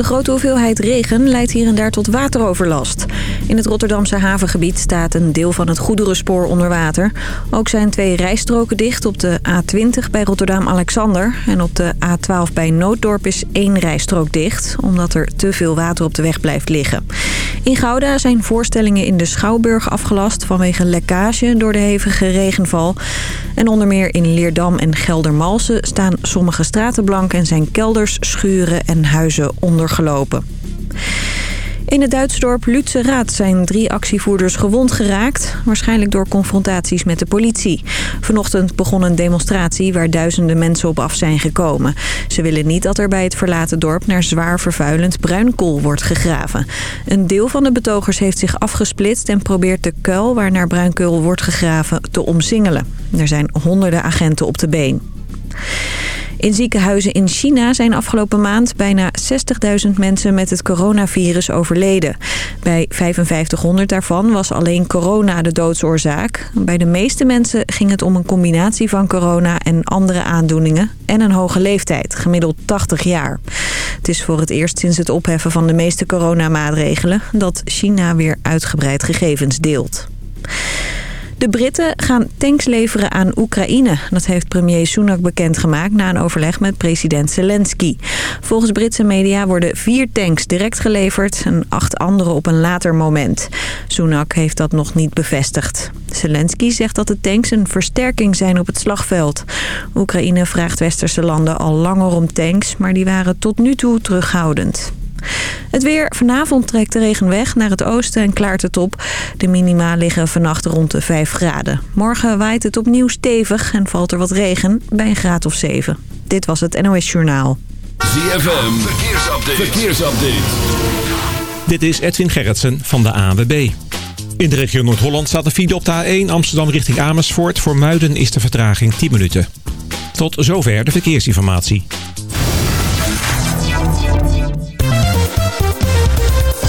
De grote hoeveelheid regen leidt hier en daar tot wateroverlast. In het Rotterdamse havengebied staat een deel van het goederenspoor onder water. Ook zijn twee rijstroken dicht op de A20 bij Rotterdam-Alexander. En op de A12 bij Nooddorp is één rijstrook dicht... omdat er te veel water op de weg blijft liggen. In Gouda zijn voorstellingen in de Schouwburg afgelast... vanwege lekkage door de hevige regenval. En onder meer in Leerdam en Geldermalsen staan sommige straten blank... en zijn kelders, schuren en huizen ondergelopen. In het Duitse dorp Lützerath zijn drie actievoerders gewond geraakt. Waarschijnlijk door confrontaties met de politie. Vanochtend begon een demonstratie waar duizenden mensen op af zijn gekomen. Ze willen niet dat er bij het verlaten dorp naar zwaar vervuilend bruinkool wordt gegraven. Een deel van de betogers heeft zich afgesplitst en probeert de kuil waar naar bruinkool wordt gegraven te omsingelen. Er zijn honderden agenten op de been. In ziekenhuizen in China zijn afgelopen maand bijna 60.000 mensen met het coronavirus overleden. Bij 5500 daarvan was alleen corona de doodsoorzaak. Bij de meeste mensen ging het om een combinatie van corona en andere aandoeningen en een hoge leeftijd, gemiddeld 80 jaar. Het is voor het eerst sinds het opheffen van de meeste coronamaatregelen dat China weer uitgebreid gegevens deelt. De Britten gaan tanks leveren aan Oekraïne. Dat heeft premier Sunak bekendgemaakt na een overleg met president Zelensky. Volgens Britse media worden vier tanks direct geleverd... en acht andere op een later moment. Sunak heeft dat nog niet bevestigd. Zelensky zegt dat de tanks een versterking zijn op het slagveld. Oekraïne vraagt westerse landen al langer om tanks... maar die waren tot nu toe terughoudend. Het weer. Vanavond trekt de regen weg naar het oosten en klaart het op. De minima liggen vannacht rond de 5 graden. Morgen waait het opnieuw stevig en valt er wat regen bij een graad of 7. Dit was het NOS Journaal. ZFM. Verkeersupdate. Verkeersupdate. Dit is Edwin Gerritsen van de ANWB. In de regio Noord-Holland staat de file op de A1 Amsterdam richting Amersfoort. Voor Muiden is de vertraging 10 minuten. Tot zover de verkeersinformatie.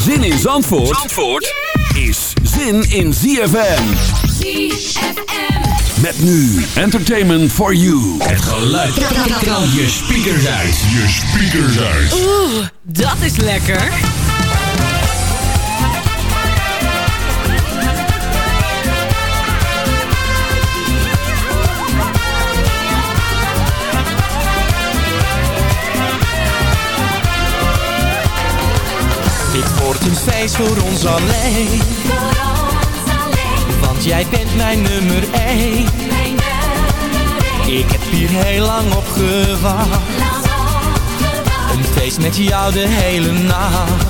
Zin in Zandvoort, Zandvoort is zin in ZFM. ZFM. Met nu Entertainment for You. Het geluid. Knal je speakers uit. Je speakers uit. Oeh, dat is lekker. Een feest voor ons alleen. Want jij bent mijn nummer één. Ik heb hier heel lang op gewacht. Een feest met jou de hele nacht.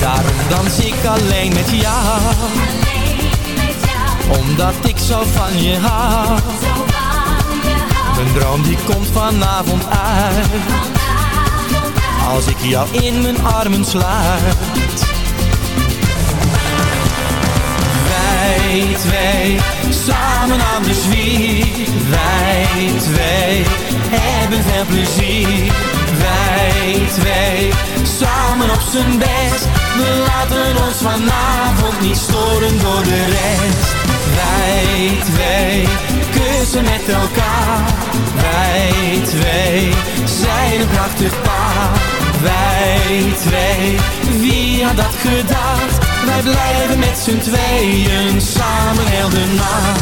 Daarom dans ik alleen met jou. Omdat ik zo van je hou. Mijn droom die komt vanavond uit. Als ik jou in mijn armen sluit. Wij twee, samen aan de zwier. Wij twee, hebben veel plezier. Wij twee, samen op z'n best. We laten ons vanavond niet storen door de rest. Wij twee, kussen met elkaar. Wij twee, zijn een prachtig paar. Wij twee, wie had dat gedacht? Wij blijven met z'n tweeën samen heel de nacht.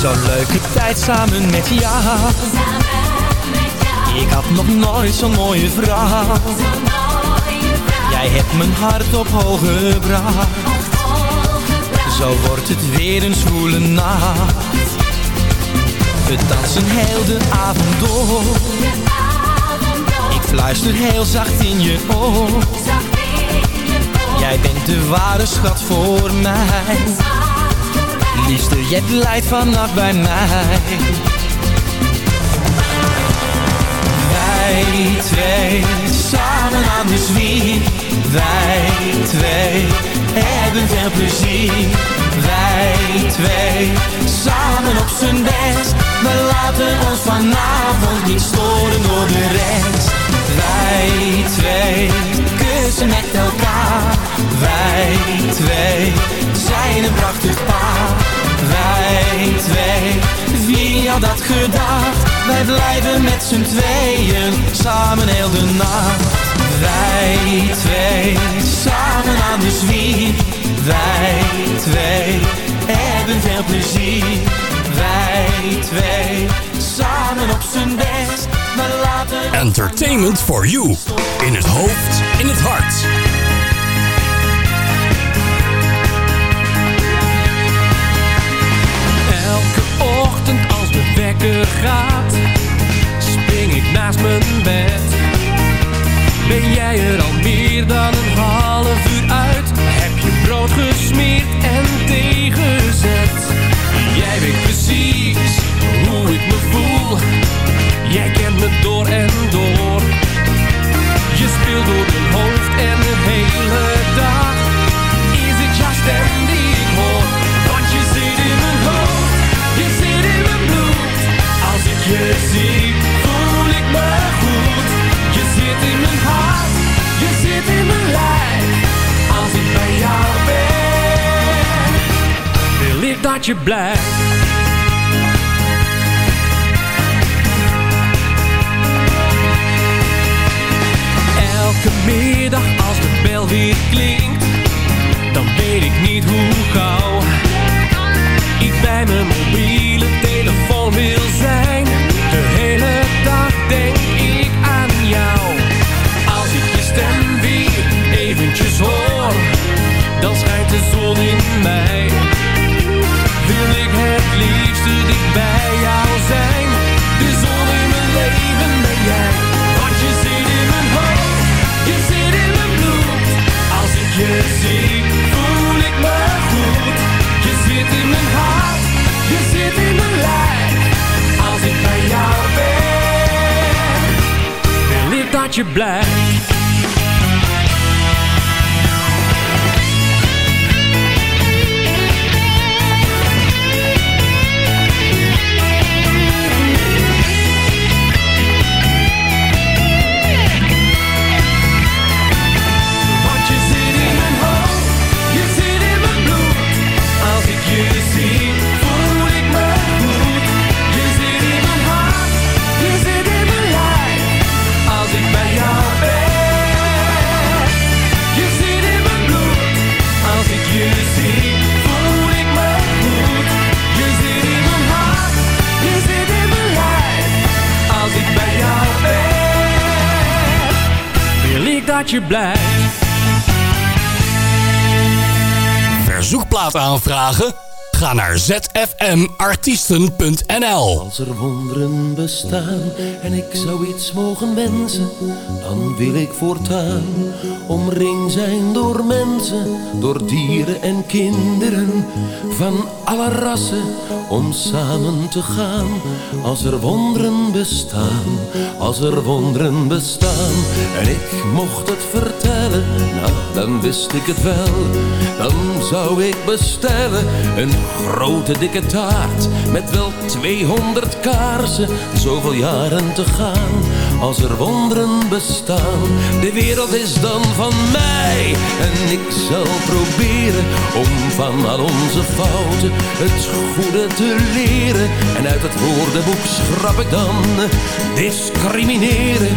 Zo'n leuke tijd samen met jou. Ik had nog nooit zo'n mooie vrouw. Jij hebt mijn hart op hoog gebracht. Zo wordt het weer een zwoele nacht. We dansen heel de avond door. Ik fluister heel zacht in je oor. Jij bent de ware schat voor mij. Liefste, jij blijft vannacht bij mij. Wij twee, samen aan de zwier. Wij twee, hebben veel plezier. Wij twee, samen op z'n best. We laten ons vanavond niet storen door de rest. Wij twee, kussen met elkaar. Wij twee, zijn een prachtig paar. Wij twee, wie had dat gedacht? Wij blijven met z'n tweeën, samen heel de nacht. Wij twee, samen aan de zwier. Wij twee, hebben veel plezier. Wij twee, samen op z'n best. Entertainment for you. In het hoofd, in het hart. Wekker gaat, spring ik naast mijn bed. Ben jij er al meer dan een half uur uit? Heb je brood gesmeerd en thee gezet? Jij weet precies hoe ik me voel. Jij kent me door en door. Je speelt door mijn hoofd en de hele dag is het jouw stem zit in mijn. Als ik bij jou ben, wil ik dat je blijft. Elke middag als de bel weer klinkt, dan weet ik niet hoe gauw ik bij mijn mobiele telefoon wil zijn. De hele dag denk zon in mij. Wil ik het liefste dicht bij jou zijn. Je blijft. Verzoekplaat aanvragen? Ga naar zfmartiesten.nl Als er wonderen bestaan en ik zou iets mogen wensen, dan wil ik voortaan omringd zijn door mensen, door dieren en kinderen van alle rassen, om samen te gaan. Als er wonderen bestaan, als er wonderen bestaan en ik mocht het vertellen, nou dan wist ik het wel. Dan zou ik bestellen een grote dikke taart met wel 200 kaarsen, zoveel jaren te gaan. Als er wonderen bestaan, de wereld is dan van mij. En ik zal proberen om van al onze fouten het goede te leren. En uit het woordenboek schrap ik dan discrimineren,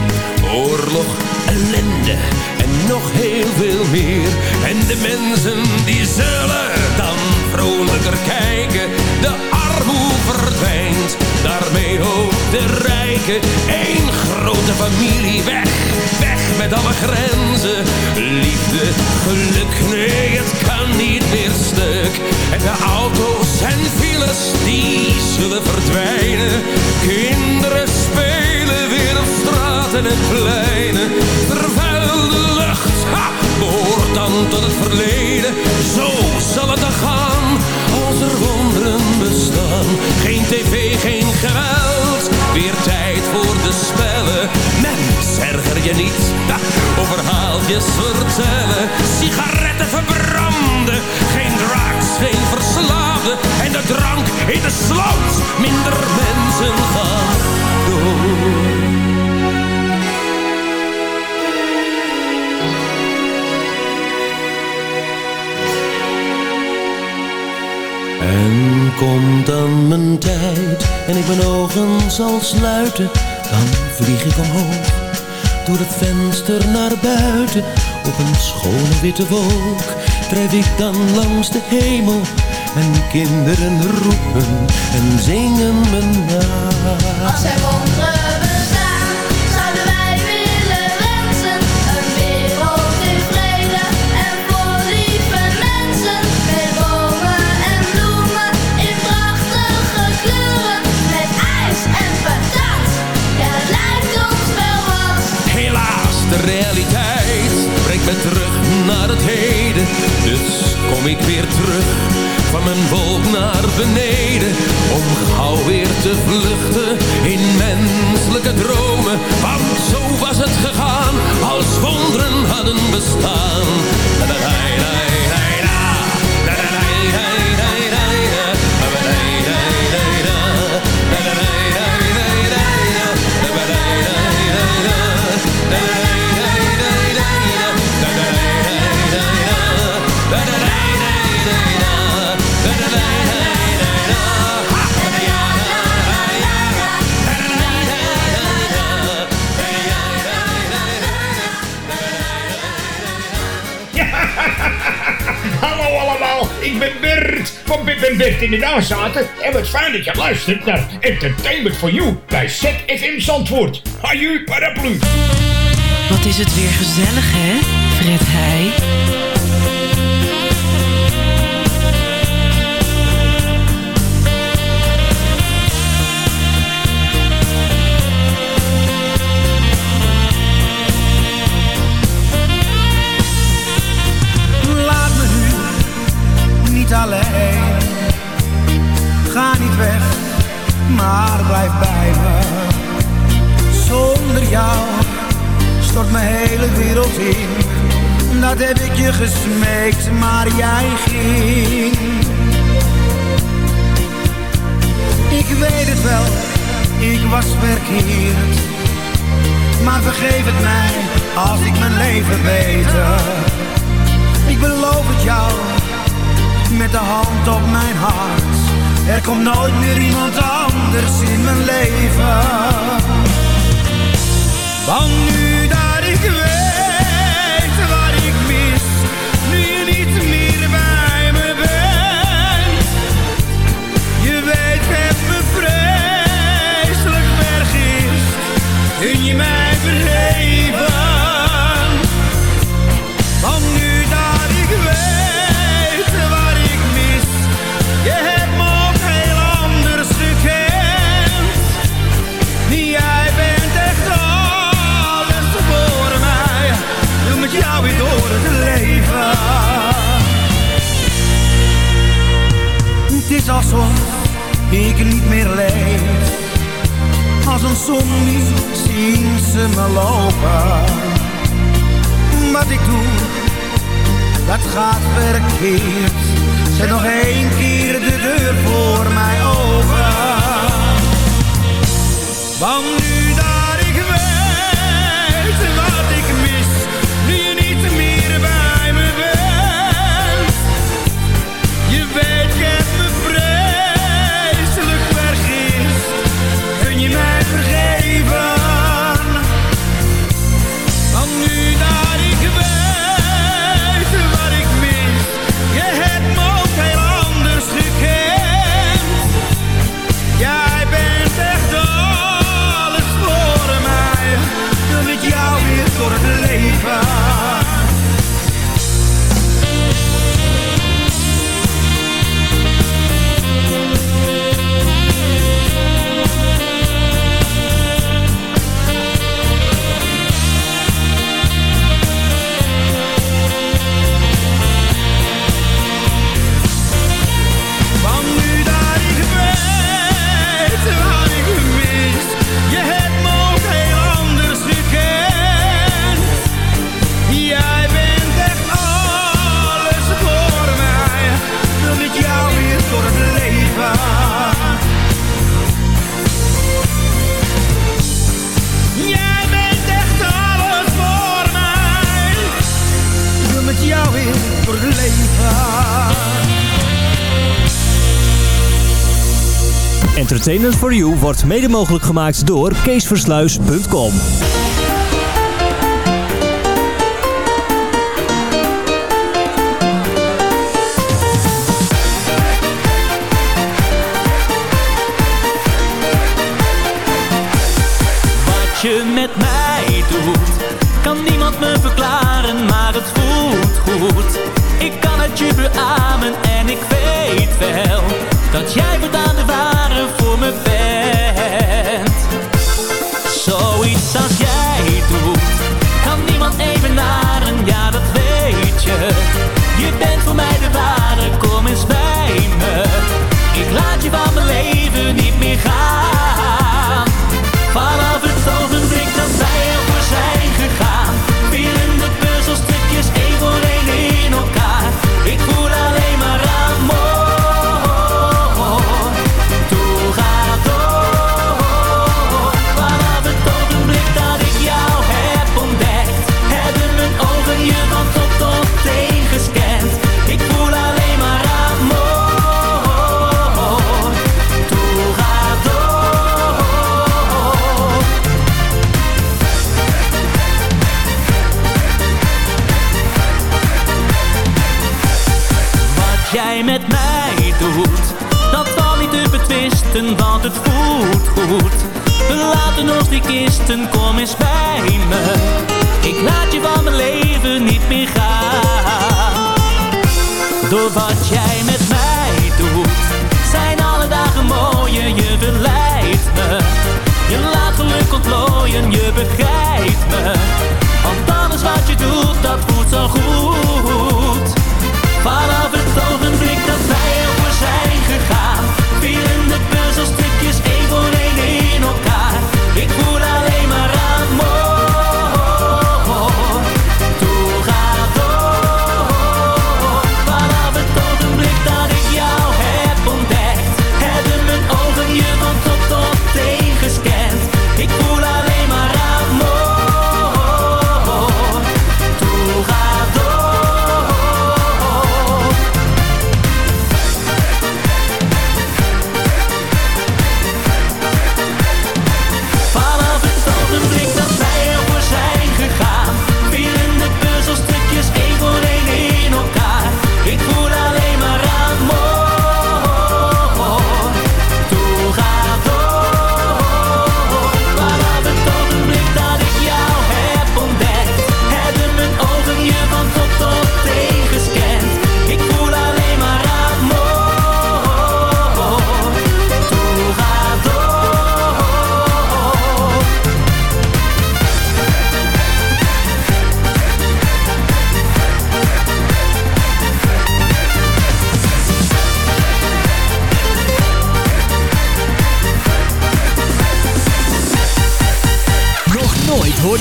oorlog, ellende en nog heel veel meer. En de mensen die zullen dan vrolijker kijken. De armoe verdwijnt, daarmee ook de rijken. Eén grote familie weg, weg met alle grenzen. Liefde, geluk, nee het kan niet meer stuk. En de auto's en files die zullen verdwijnen. Kinderen spelen weer op straat en pleinen. Vervuilde lucht, ha, behoort dan tot het verleden. Zo zal het dan gaan, als er wonderen bestaan. Geen tv, geen geweld, weer tijd voor de spellen. Mens, erger je niet, ha, over haaltjes vertellen. Sigaretten verbranden, geen drugs, geen verslaafden. En de drank in de sloot, minder mensen gaan dood. En komt dan mijn tijd en ik mijn ogen zal sluiten, dan vlieg ik omhoog door het venster naar buiten. Op een schone witte wolk drijf ik dan langs de hemel en kinderen roepen en zingen me na. De realiteit brengt me terug naar het heden. Dus kom ik weer terug van mijn wolk naar beneden. Om gauw weer te vluchten in menselijke dromen. Want zo was het gegaan als wonderen hadden bestaan. Da, da, allemaal, ik ben Bert van Bip en Bert in de Nazaten. En wat fijn dat je luistert naar Entertainment for You bij ZFM Zandvoort. Haju paraplu. Wat is het weer gezellig, hè, Fred Heij? Dat heb ik je gesmeekt, maar jij ging. Ik weet het wel, ik was verkeerd. Maar vergeef het mij, als ik mijn leven beter. Ik beloof het jou, met de hand op mijn hart. Er komt nooit meer iemand anders in mijn leven. Want nu is alsof ik niet meer leef, als een zombie zien ze me lopen wat ik doe, dat gaat verkeerd. Zet nog één keer de deur voor mij open. Want nu For You wordt mede mogelijk gemaakt door keesversluis.com. Wat je met mij doet, kan niemand me verklaren, maar het voelt goed. Ik kan het je beamen en ik weet wel dat jij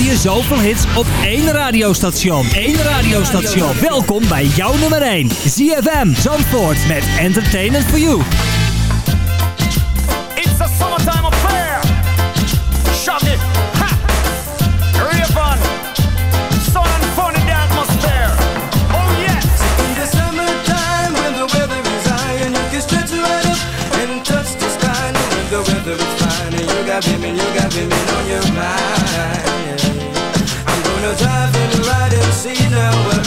je zoveel hits op één radiostation. Eén radiostation. Welkom bij jouw nummer 1. ZFM Zandvoort met Entertainment for You. It's a summertime affair. Shaggy, ha, Raven, sun and funny the atmosphere. Oh yes. In the summertime when the weather is high and you can stretch right up and touch the sky. And when the weather is fine and you got women, you got women on your mind. Gonna drive and ride and see now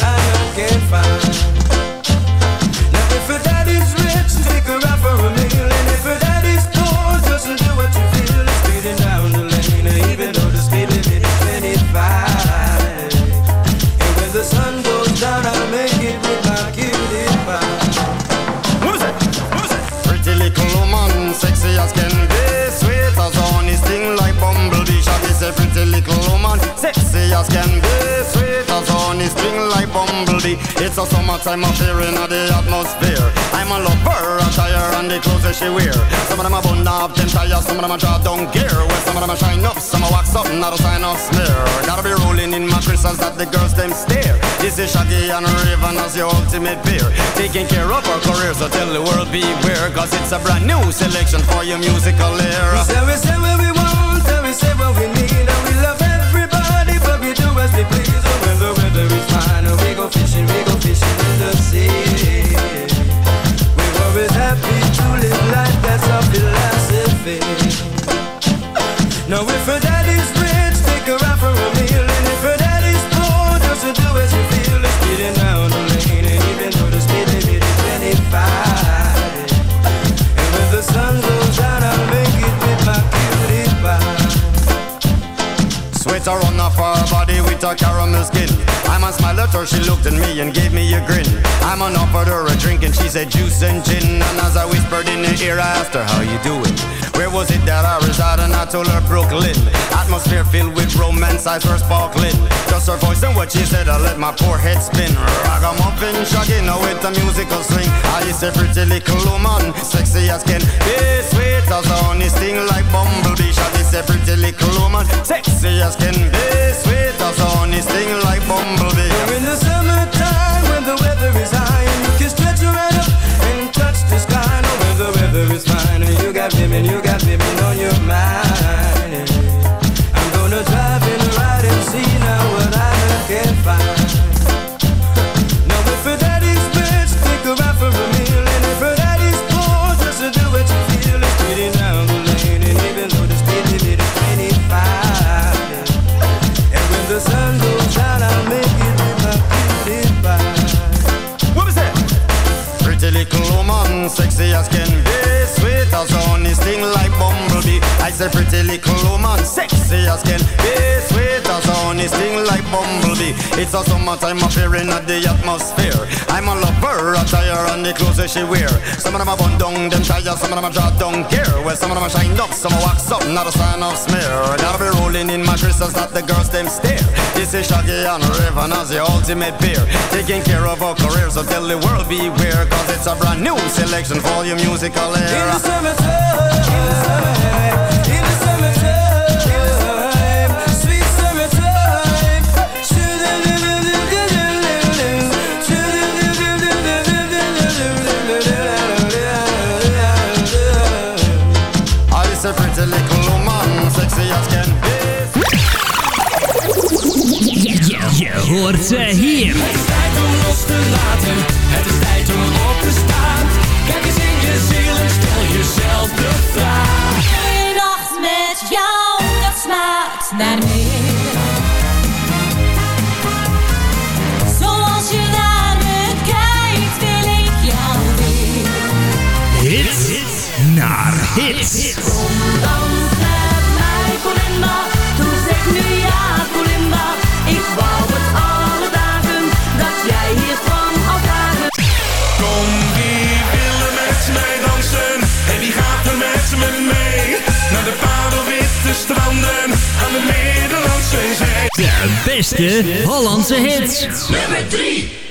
bumblebee Shaggy say pretty little woman, sexy as can be Sweet as honey, sting like bumblebee. It's a summertime affair in the atmosphere. I'm a lover, attire and the clothes that she wear. Some of them are bun up, them tires, some of them are draw down gear. Well, some of them are shine up, some are wax up, not a sign of smear. Gotta be rolling in my crystals that the girls them stare. This is Shaggy and Raven as your ultimate peer Taking care of our career, so tell the world beware Cause it's a brand new selection for your musical era. We say, we say what we want, and we say what we need, and we love everybody, but we do as we please. When the weather is fine, we go fishing, we go fishing in the sea. Her, she looked at me and gave me a grin. I man offered her a drink and she said juice and gin. And as I whispered in her ear, I asked her, how you doing? Where was it that I resided? And I told her Brooklyn. Atmosphere filled with romance, eyes were sparkling. Just her voice and what she said, I let my poor head spin. Ragamuffin, shagging her oh, with a musical swing. I is a pretty little woman, sexy as can be, sweet as honey, sting like bumblebee. She is a pretty little woman, sexy as can be, sweet as honey, sting like bumblebee. We're in the summertime when the weather is high and you can stretch right up and touch the sky. Now when the weather is fine you got women, you got women sexy as can be, sweet as honey, sting like bumblebee. I say pretty little woman, sexy as can be, honey, sting like bumblebee. It's a summertime affair in the atmosphere. I'm a lover, attire and the clothes that she wear. Some of them are bun down, them tires, some of them are draw down gear. Well, some of them are shine up, some are wax up, not a sign of smear. Gotta be rolling in my crystals that the girls them stare. This is Shaggy and Raven as the ultimate beer. Taking care of our careers, so tell the world beware. Cause it's a brand new selection for your musical era. In the summertime, in the summertime, hoort ze hier. Het is tijd om los te laten, het is tijd om op te staan. Kijk eens in je ziel en stel jezelf de vraag. Een nacht met jou, dat smaakt naar meer. Zoals je naar me kijkt, wil ik jou weer. Hits naar hits. Stranden aan de Middellandse Zee. De beste Hollandse hits. Nummer 3.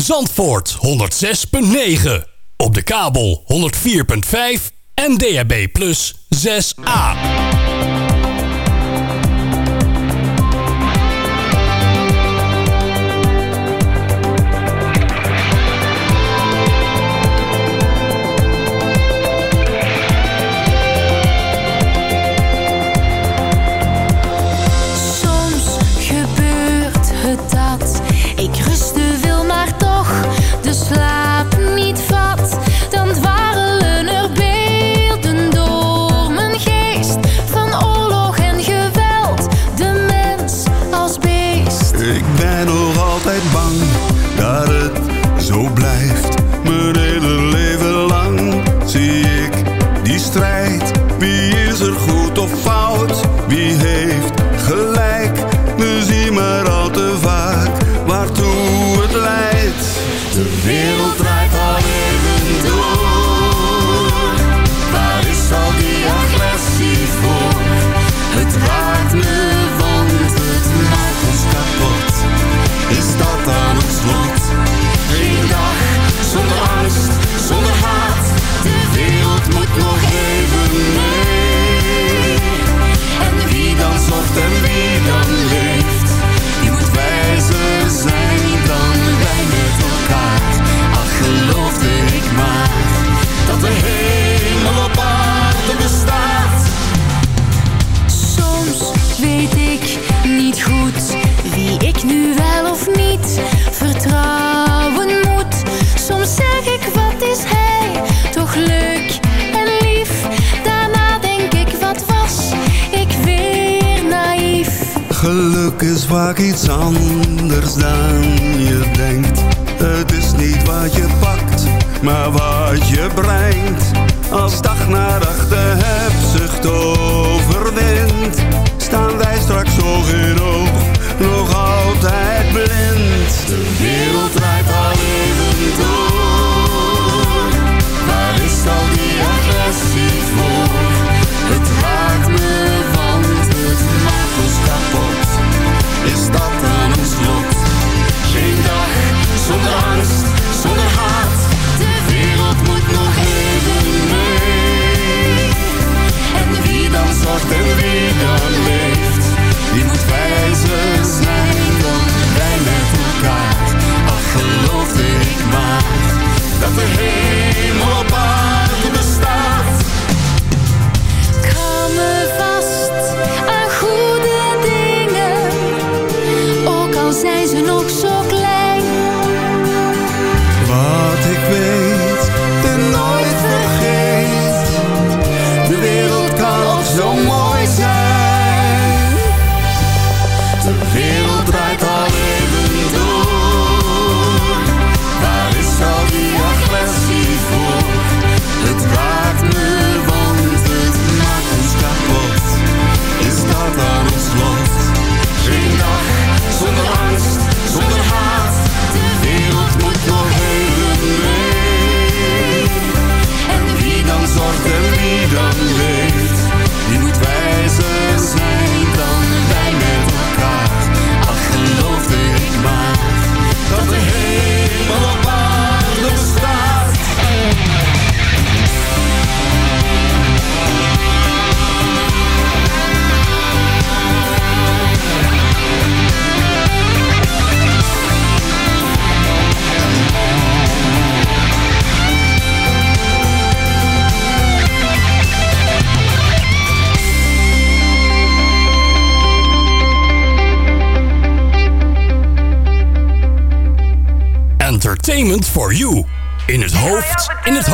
Zandvoort 106.9. Op de kabel 104.5 en DAB Plus 6A.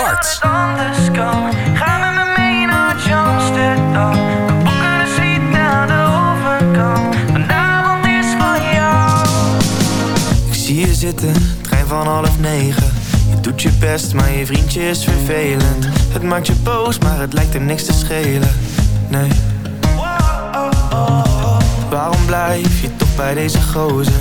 hart. Ga met me mee naar Amsterdam. We boeken een seat naar de overkant. Vanavond is van jou. Ik zie je zitten, trein van half negen. Je doet je best, maar je vriendje is vervelend. Het maakt je boos, maar het lijkt hem niks te schelen. Nee. Oh, oh, oh. Waarom blijf je toch bij deze gozer?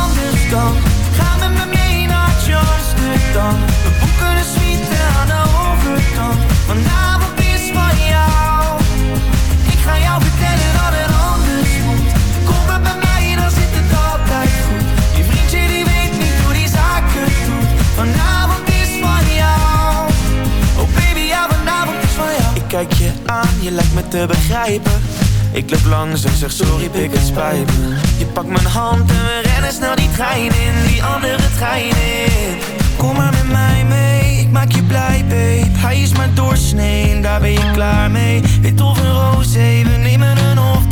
begrijpen. Ik loop langs en zeg sorry pik het spijt me. Je pakt mijn hand en we rennen snel die trein in Die andere trein in. Kom maar met mij mee, ik maak je blij babe. Hij is maar doorsnee en daar ben je klaar mee. Wit of een roze, we nemen een off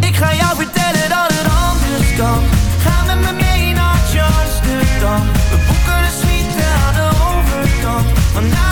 Ik ga jou vertellen dat het anders kan. Ga met me mee naar Amsterdam. We boeken een suite aan de overkant.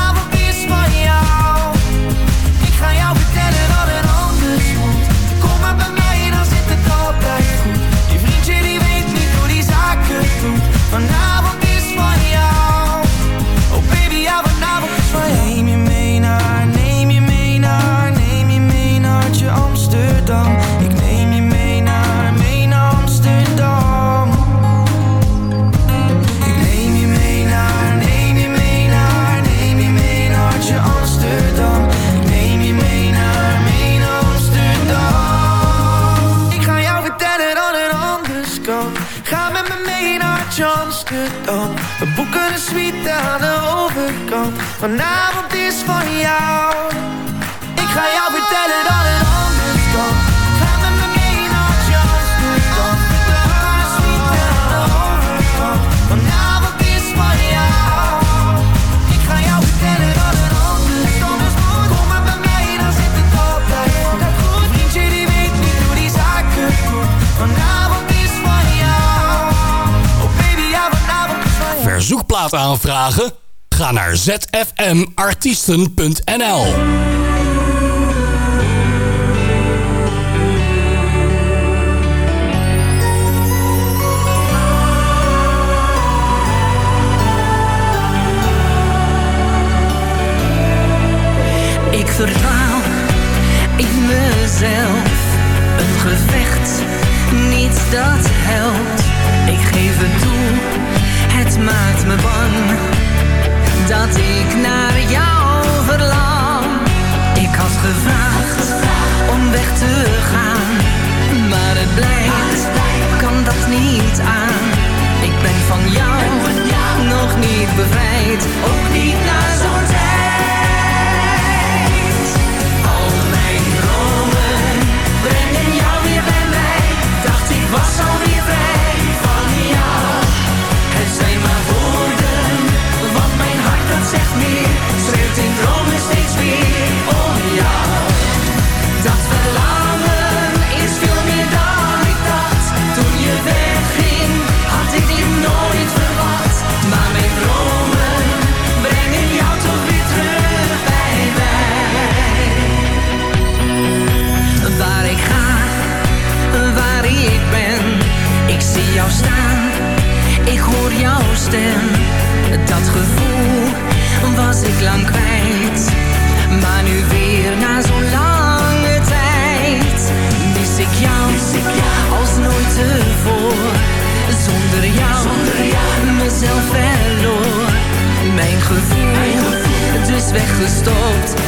aan de overkant. Maar plaat aanvragen? Ga naar zfmartiesten.nl Ik verdwaal in mezelf, een gevecht, niet dat helpt maakt me bang dat ik naar jou verlang. Ik had gevraagd om weg te gaan, maar het blijkt, kan dat niet aan. Ik ben van jou nog niet bevrijd, ook niet na zo'n tijd. Ik hoor jouw stem. Dat gevoel was ik lang kwijt. Maar nu weer na zo'n lange tijd. Mis ik jou, mis als nooit tevoren. Zonder jou, mezelf verloor. Mijn gevoel, Mijn gevoel. dus weggestopt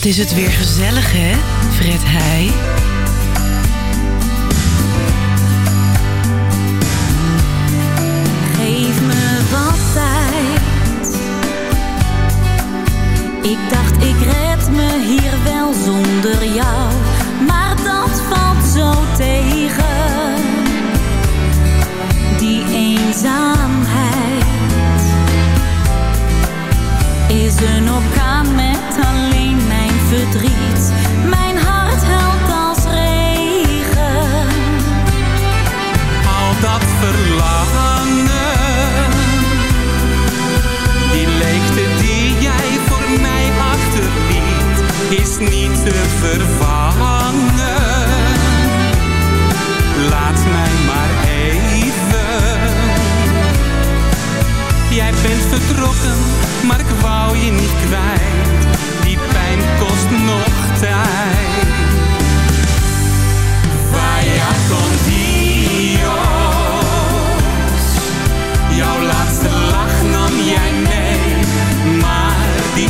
Wat is het weer gezellig, hè, Fred Hij Geef me wat tijd. Ik dacht, ik red me hier wel zonder jou. Maar dat valt zo tegen. Die eenzaamheid is een orkaan met alleen. Mijn hart helpt als regen. Al dat verlangen, die leegte die jij voor mij achterliet, is niet te vervangen. Laat mij maar even. Jij bent vertrokken, maar ik wou je niet kwijt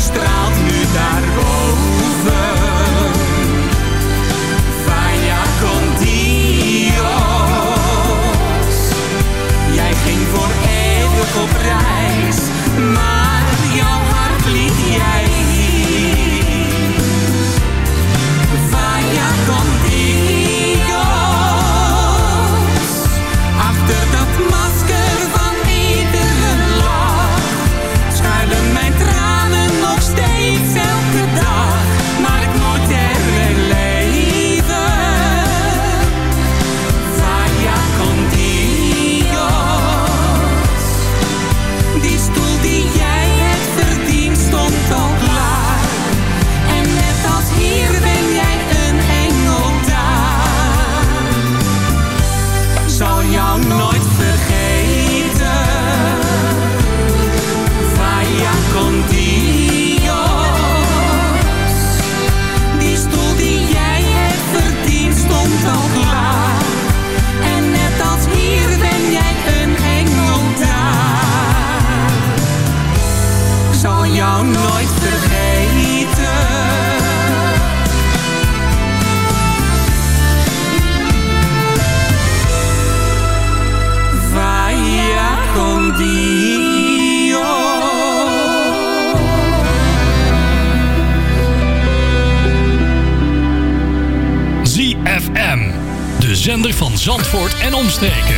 straalt. Boomstick.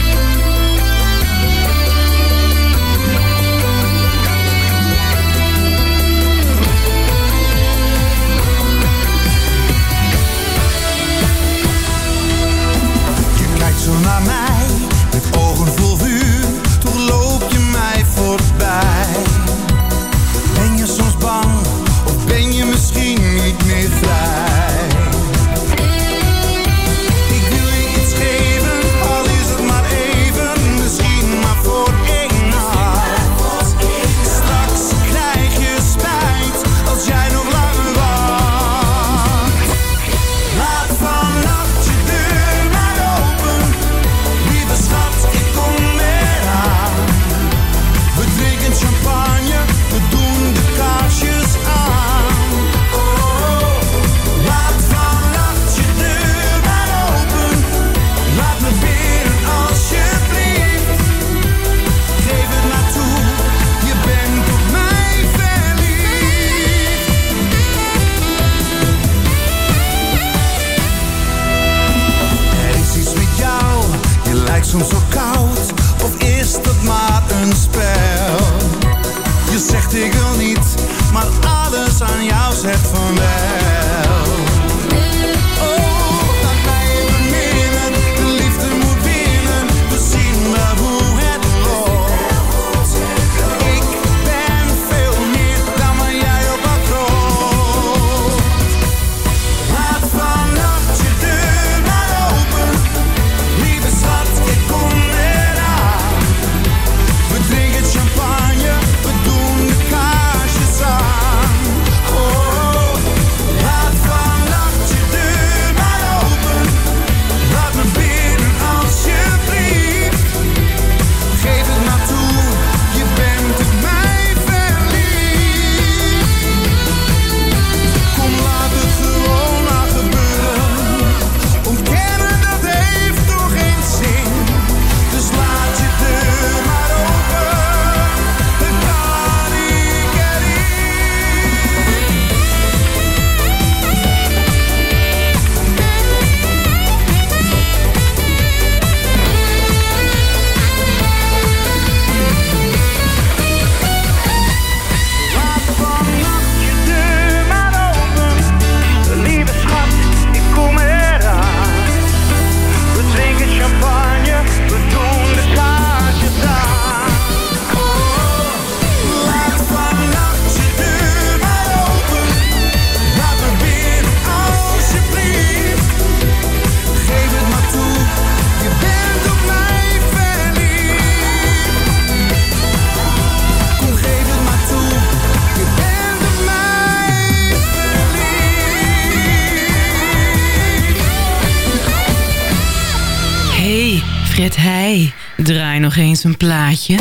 Fred Heij, draai nog eens een plaatje.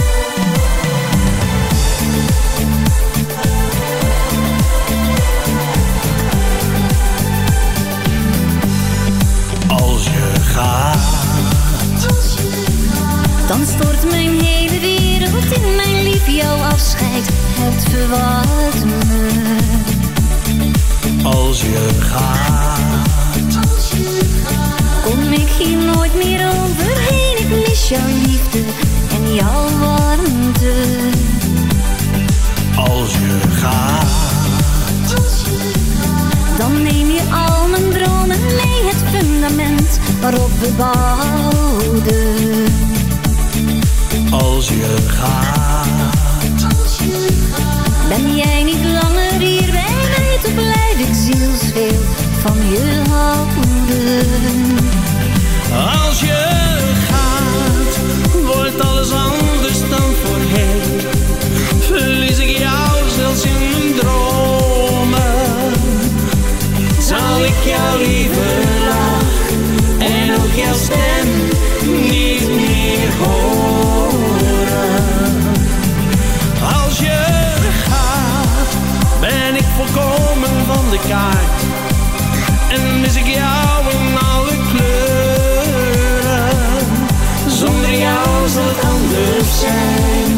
Als je gaat, Dan stort mijn hele wereld in mijn lief. Jouw afscheid hebt verward me. als je gaat, jouw liefde en jouw warmte. als je gaat, Dan neem je al mijn dromen mee. Het fundament waarop we bouwden. als je gaat, Ben jij niet langer hier bij mij, blijf ik zielsveel van je houden. Als je gaat, wordt alles anders dan voorheen. Verlies ik jou zelfs in dromen. Zal ik jouw lieve lach en ook jouw stem niet meer horen. Als je gaat, ben ik volkomen van de kaart. En mis ik jou zal het anders zijn.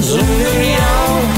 Zonder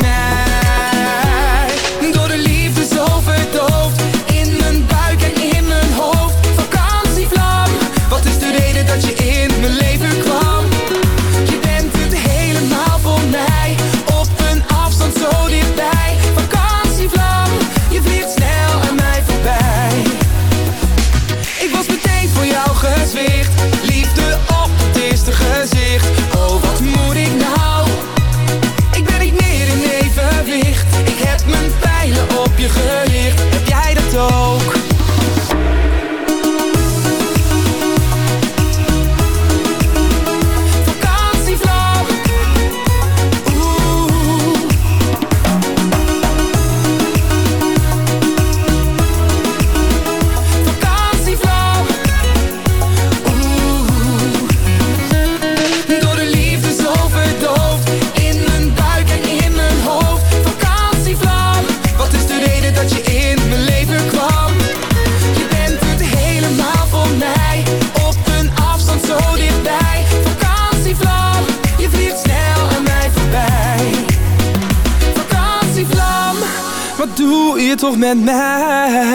Met mij?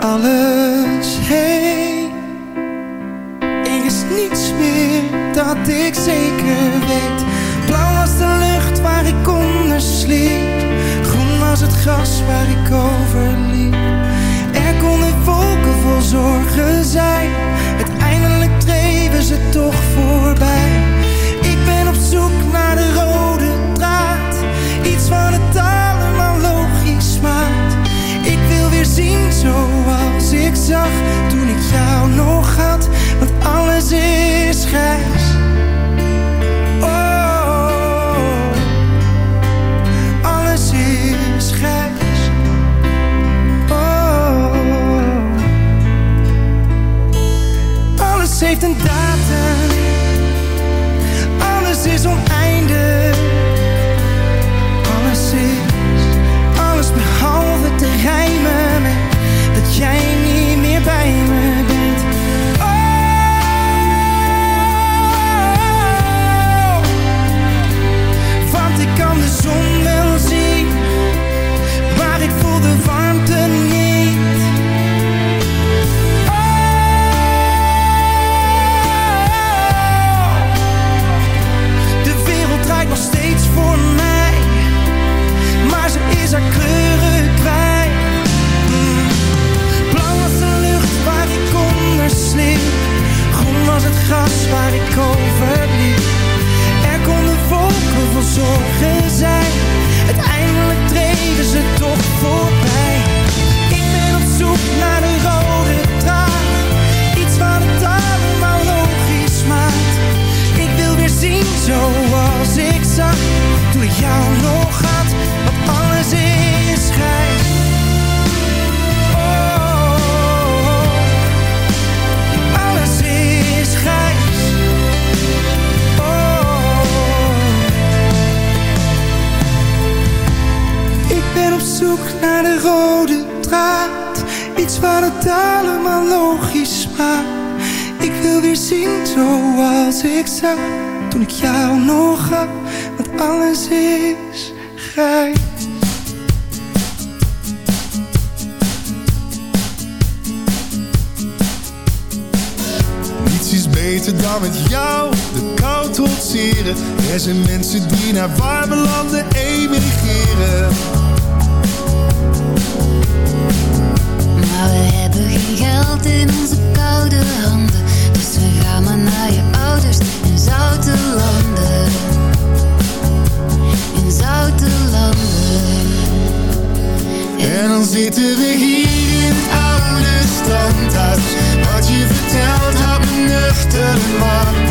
Alles heen. Er is niets meer dat ik zeker weet. Blauw was de lucht waar ik onder sliep. Groen was het gras waar ik over liep. Er konden wolken vol zorgen zijn. Uiteindelijk dreven ze toch voorbij. Toen ik jou nog had. Want alles is waar ik over liep. Er konden wolken vol zorgen zijn, uiteindelijk dreven ze toch voorbij. Ik ben op zoek naar de rode draad, iets wat het allemaal logisch maakt. Ik wil weer zien zoals ik zag, toen jou Iets waar het allemaal logisch maakt. Ik wil weer zien zoals ik zag toen ik jou nog had. Want alles is grijs. Niets is beter dan met jou de kou trotseren. Er zijn mensen die naar warme landen emigreren. in onze koude handen. Dus we gaan maar naar je ouders in zoute landen. In zoute landen. En dan zitten we hier in het oude standaard. Wat je vertelt had me nuchter man.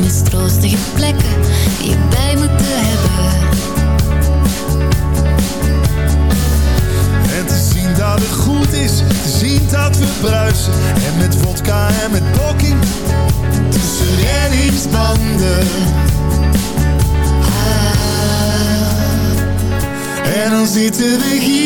mistroostige plekken die je bij moet hebben. En te zien dat het goed is, te zien dat we bruisen. En met vodka en met poking, tussen de Ah. En dan zitten we hier